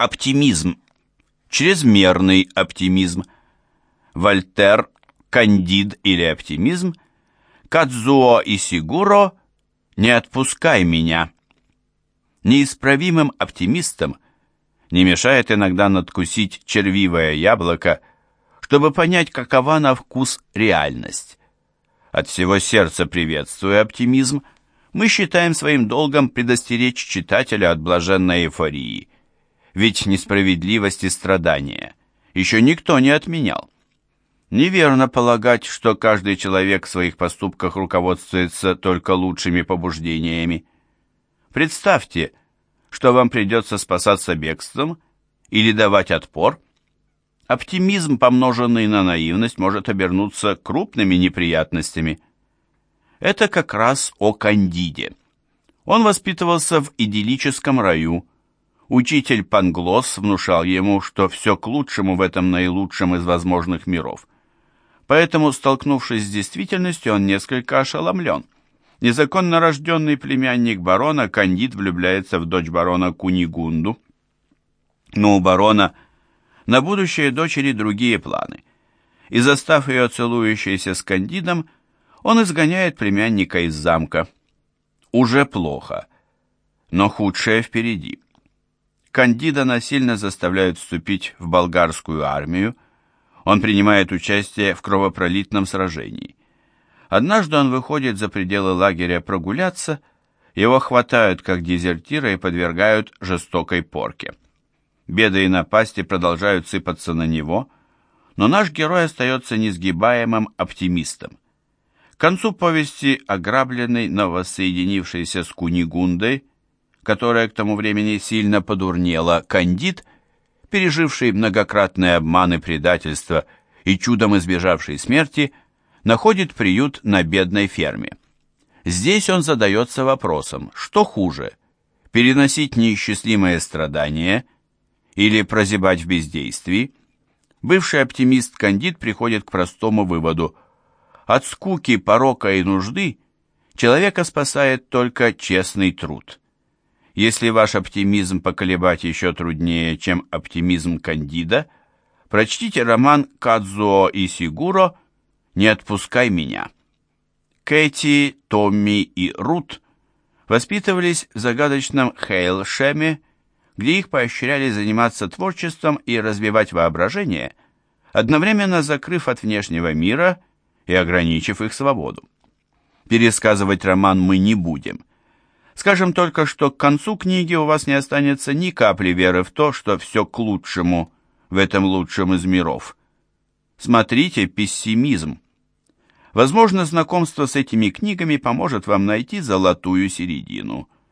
Оптимизм. Чрезмерный оптимизм. Вольтер, Кандид или оптимизм. Кадзуо и Сигуро «Не отпускай меня». Неисправимым оптимистам не мешает иногда надкусить червивое яблоко, чтобы понять, какова на вкус реальность. От всего сердца приветствуя оптимизм, мы считаем своим долгом предостеречь читателя от блаженной эйфории. Ведь несправедливость и страдания еще никто не отменял. Неверно полагать, что каждый человек в своих поступках руководствуется только лучшими побуждениями. Представьте, что вам придется спасаться бегством или давать отпор. Оптимизм, помноженный на наивность, может обернуться крупными неприятностями. Это как раз о Кандиде. Он воспитывался в идиллическом раю. Учитель Панглос внушал ему, что все к лучшему в этом наилучшем из возможных миров. Поэтому, столкнувшись с действительностью, он несколько ошеломлен – Незаконно рожденный племянник барона Кандид влюбляется в дочь барона Кунигунду. Но у барона на будущее дочери другие планы. И застав ее целующейся с Кандидом, он изгоняет племянника из замка. Уже плохо, но худшее впереди. Кандида насильно заставляют вступить в болгарскую армию. Он принимает участие в кровопролитном сражении. Однажды он выходит за пределы лагеря прогуляться, его хватают как дезертира и подвергают жестокой порке. Беды и напасти продолжают сыпаться на него, но наш герой остается несгибаемым оптимистом. К концу повести ограбленный, но воссоединившийся с Кунигундой, которая к тому времени сильно подурнела, кандид, переживший многократные обманы, предательства и чудом избежавший смерти – находит приют на бедной ферме. Здесь он задается вопросом, что хуже, переносить неисчислимые страдания или прозябать в бездействии? Бывший оптимист Кандид приходит к простому выводу. От скуки, порока и нужды человека спасает только честный труд. Если ваш оптимизм поколебать еще труднее, чем оптимизм Кандида, прочтите роман «Кадзуо и Сигуро» «Не отпускай меня». Кэти, Томми и Рут воспитывались в загадочном Хейлшеме, где их поощряли заниматься творчеством и развивать воображение, одновременно закрыв от внешнего мира и ограничив их свободу. Пересказывать роман мы не будем. Скажем только, что к концу книги у вас не останется ни капли веры в то, что все к лучшему в этом лучшем из миров – Смотрите «Пессимизм». Возможно, знакомство с этими книгами поможет вам найти золотую середину –